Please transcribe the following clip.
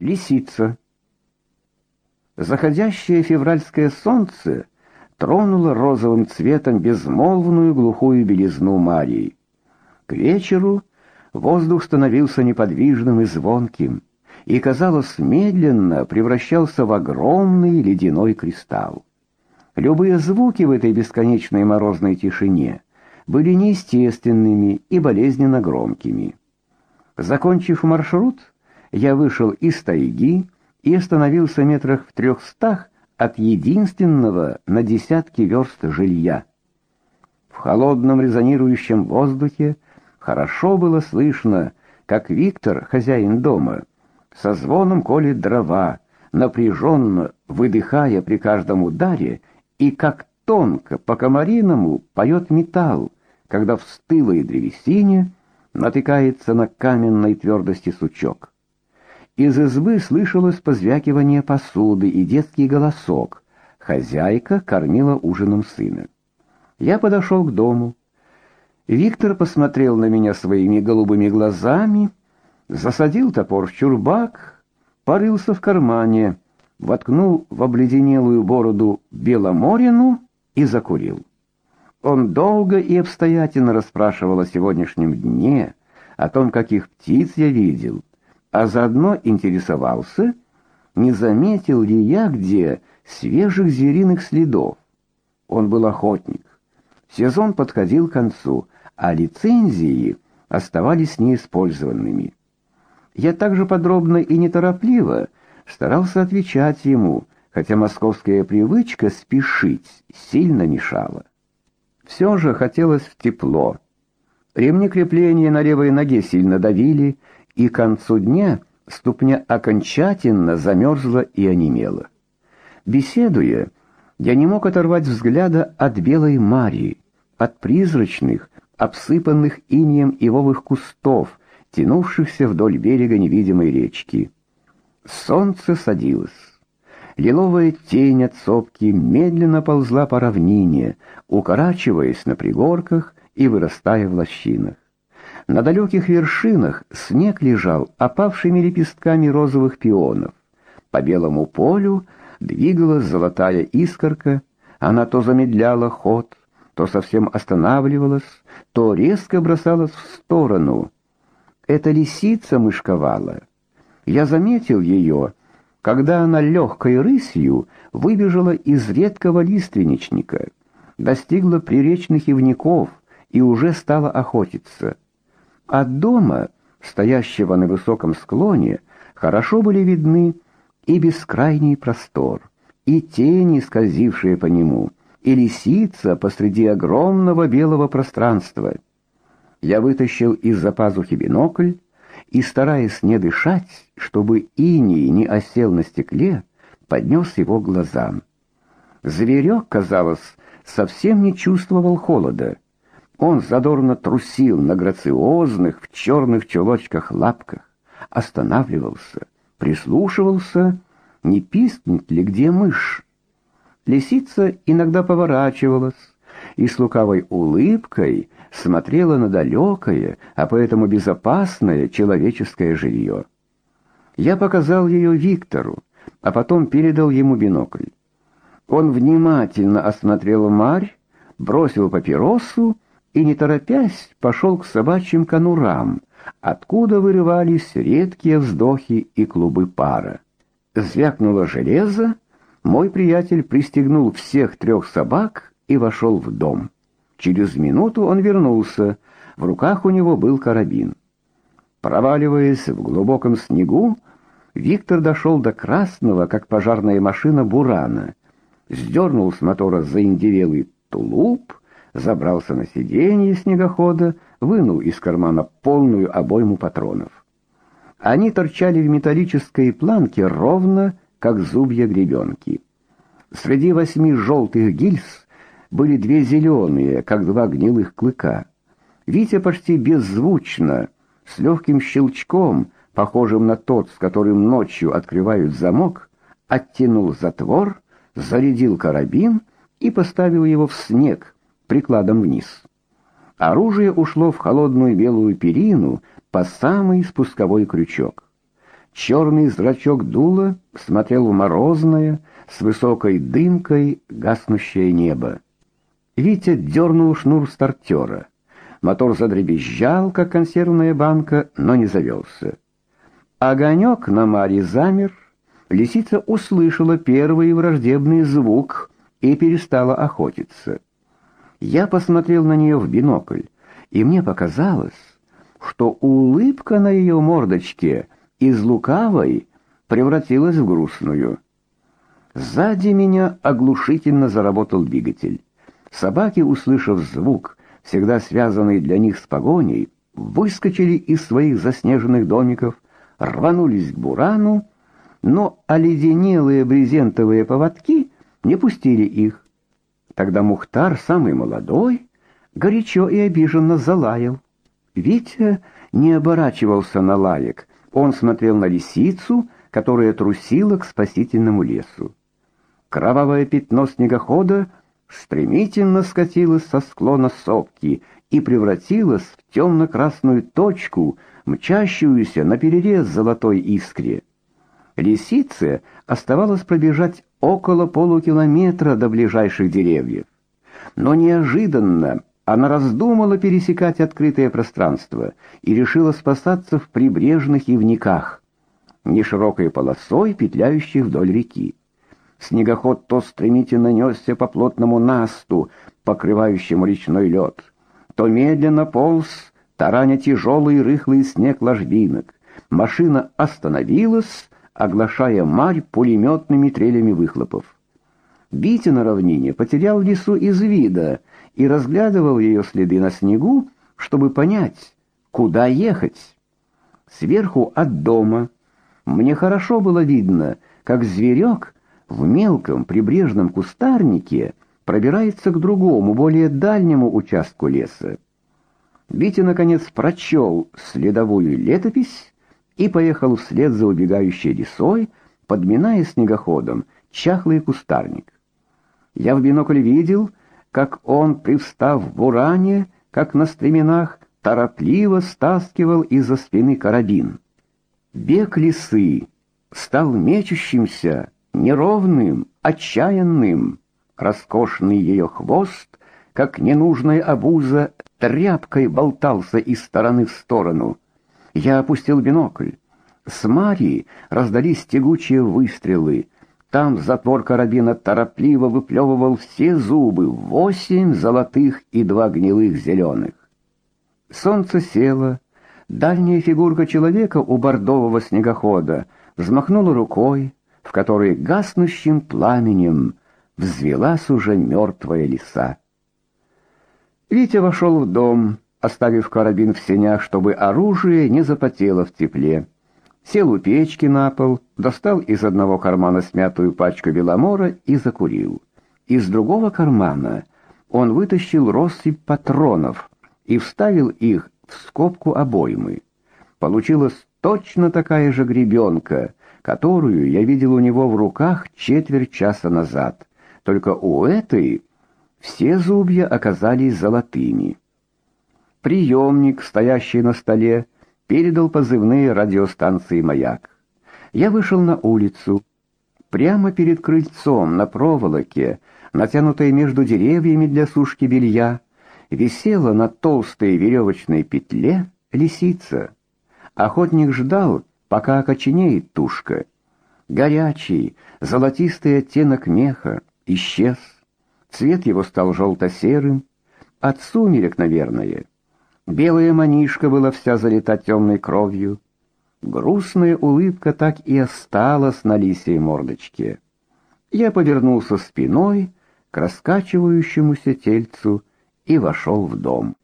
Лисица. Заходящее февральское солнце тронуло розовым цветом безмолвную глухую белизну Марии. К вечеру воздух становился неподвижным и звонким, и, казалось, медленно превращался в огромный ледяной кристалл. Любые звуки в этой бесконечной морозной тишине были неестественными и болезненно громкими. Закончив маршрут, я вышел из тайги и остановился метрах в трехстах от единственного на десятки верст жилья. В холодном резонирующем воздухе хорошо было слышно, как Виктор, хозяин дома, со звоном колет дрова, напряженно выдыхая при каждом ударе, и как тонко по-комариному поет металл, когда в стылой древесине натыкается на каменной твердости сучок. Из избы слышалось позвякивание посуды и детский голосок. Хозяйка кормила ужином сына. Я подошел к дому. Виктор посмотрел на меня своими голубыми глазами, засадил топор в чурбак, порылся в кармане, воткнул в обледенелую бороду беломорину и закурил. Он долго и обстоятельно расспрашивал о сегодняшнем дне, о том, каких птиц я видел, а заодно интересовался, не заметил ли я где свежих звериных следов. Он был охотник. Сезон подходил к концу, а лицензии оставались неиспользованными. Я также подробно и неторопливо старался отвечать ему, хотя московская привычка спешить сильно мешала. Все же хотелось в тепло. Ремни крепления на левой ноге сильно давили, и к концу дня ступня окончательно замерзла и онемела. Беседуя, я не мог оторвать взгляда от белой марии, от призрачных, обсыпанных инеем ивовых кустов, тянувшихся вдоль берега невидимой речки. Солнце садилось. Лиловая тень от сопки медленно ползла по равнине, укорачиваясь на пригорках и вырастая в лощинах. На далеких вершинах снег лежал опавшими лепестками розовых пионов. По белому полю двигалась золотая искорка, она то замедляла ход, то совсем останавливалась, то резко бросалась в сторону. Эта лисица мышковала. Я заметил ее, когда она легкой рысью выбежала из редкого лиственничника, достигла приречных ивников и уже стала охотиться. От дома, стоящего на высоком склоне, хорошо были видны и бескрайний простор, и тени, скользившие по нему, и лисица посреди огромного белого пространства. Я вытащил из-за пазухи бинокль и, стараясь не дышать, чтобы иней не осел на стекле, поднес его к глазам. Зверек, казалось, совсем не чувствовал холода. Он задорно трусил на грациозных в черных чулочках лапках, останавливался, прислушивался, не пискнет ли где мышь. Лисица иногда поворачивалась и с лукавой улыбкой смотрела на далекое, а поэтому безопасное человеческое жилье. Я показал ее Виктору, а потом передал ему бинокль. Он внимательно осмотрел Марь, бросил папиросу и, не торопясь, пошел к собачьим конурам, откуда вырывались редкие вздохи и клубы пара. Звякнуло железо, мой приятель пристегнул всех трех собак и вошел в дом. Через минуту он вернулся, в руках у него был карабин. Проваливаясь в глубоком снегу, Виктор дошел до красного, как пожарная машина, бурана, сдернул с мотора заиндевелый тулуп забрался на сиденье снегохода, вынул из кармана полную обойму патронов. Они торчали в металлической планке ровно, как зубья гребенки. Среди восьми желтых гильз были две зеленые, как два гнилых клыка. Витя почти беззвучно, с легким щелчком, похожим на тот, с которым ночью открывают замок, оттянул затвор, зарядил карабин и поставил его в снег, прикладом вниз. Оружие ушло в холодную белую перину по самый спусковой крючок. Черный зрачок дула смотрел в морозное, с высокой дымкой гаснущее небо. Витя дернул шнур стартера. Мотор задребезжал, как консервная банка, но не завелся. Огонек на Маре замер. Лисица услышала первый враждебный звук и перестала охотиться. Я посмотрел на нее в бинокль, и мне показалось, что улыбка на ее мордочке из лукавой превратилась в грустную. Сзади меня оглушительно заработал двигатель. Собаки, услышав звук, всегда связанный для них с погоней, выскочили из своих заснеженных домиков, рванулись к бурану, но оледенелые брезентовые поводки не пустили их. Тогда Мухтар, самый молодой, горячо и обиженно залаял. Витя не оборачивался на лаек, он смотрел на лисицу, которая трусила к спасительному лесу. Кровавое пятно снегохода стремительно скатилась со склона сопки и превратилась в темно-красную точку, мчащуюся на перерез золотой искре. Лисице оставалось пробежать около полукилометра до ближайших деревьев. Но неожиданно она раздумала пересекать открытое пространство и решила спасаться в прибрежных ивниках, неширокой полосой, петляющей вдоль реки. Снегоход то стремительно несся по плотному насту, покрывающему речной лед, то медленно полз, тараня тяжелый рыхлый снег ложбинок. Машина остановилась, оглашая марь пулеметными трелями выхлопов. Витя на равнине потерял лесу из вида и разглядывал ее следы на снегу, чтобы понять, куда ехать. Сверху от дома мне хорошо было видно, как зверек в мелком прибрежном кустарнике пробирается к другому, более дальнему участку леса. Витя наконец прочел следовую летопись и поехал вслед за убегающей лисой, подминая снегоходом чахлый кустарник. Я в бинокль видел, как он, привстав в буране, как на стременах, торопливо стаскивал из-за спины карабин. Бег лисы стал мечущимся, неровным, отчаянным. Роскошный ее хвост, как ненужная обуза, тряпкой болтался из стороны в сторону. Я опустил бинокль. С Мари раздались тягучие выстрелы. Там затвор карабина торопливо выплевывал все зубы, восемь золотых и два гнилых зеленых. Солнце село, дальняя фигурка человека у бордового снегохода взмахнула рукой, в которой гаснущим пламенем взвелась уже мертвая лиса. Витя вошел в дом, оставив карабин в сенях, чтобы оружие не запотело в тепле. Сел у печки на пол, достал из одного кармана смятую пачку беломора и закурил. Из другого кармана он вытащил россыпь патронов и вставил их в скобку обоймы. Получилась точно такая же гребенка, которую я видел у него в руках четверть часа назад. Только у этой все зубья оказались золотыми. Приемник, стоящий на столе, передал позывные радиостанции «Маяк». Я вышел на улицу. Прямо перед крыльцом на проволоке, натянутой между деревьями для сушки белья, висела на толстой веревочной петле лисица. Охотник ждал, пока окоченеет тушка. Горячий, золотистый оттенок меха исчез. Цвет его стал желто-серым, от сумерек, наверное. Белая манишка была вся залита темной кровью. Грустная улыбка так и осталась на лисьей мордочке. Я повернулся спиной к раскачивающемуся тельцу и вошел в дом.